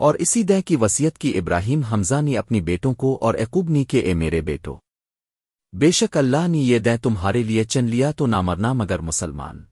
اور اسی دہ کی وصیت کی ابراہیم حمزہ نے اپنی بیٹوں کو اور عقوب نی کے اے میرے بیٹو، بے شک اللہ نے یہ دہ تمہارے لیے چن لیا تو نہ مرنا مگر مسلمان۔